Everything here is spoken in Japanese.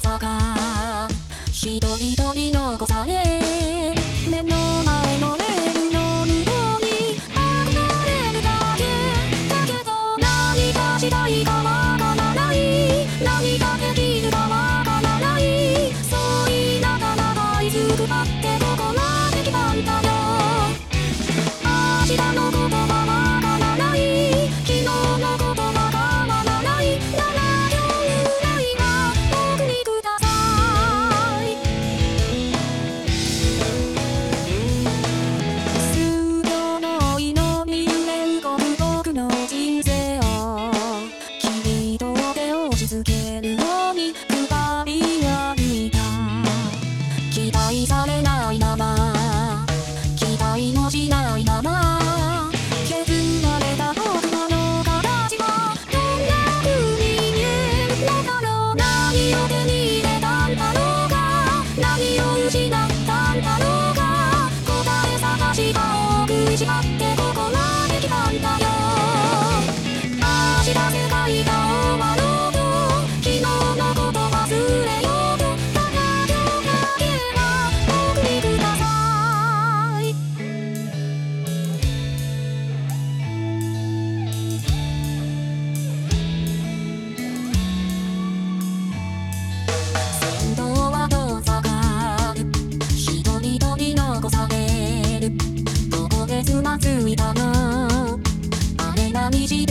さか。一人一人残され目の前のレールの向こに憧れるだけ。だけど何かしたいかわからない。何かでき続けるように二人は歩いた。期待されないまま。期待もしないまま。削られた僕の形はどんな風に見えるのだろう。何を手に入れたんだろうか。何を失ったんだろうか。答え探しが多くしまってまみじ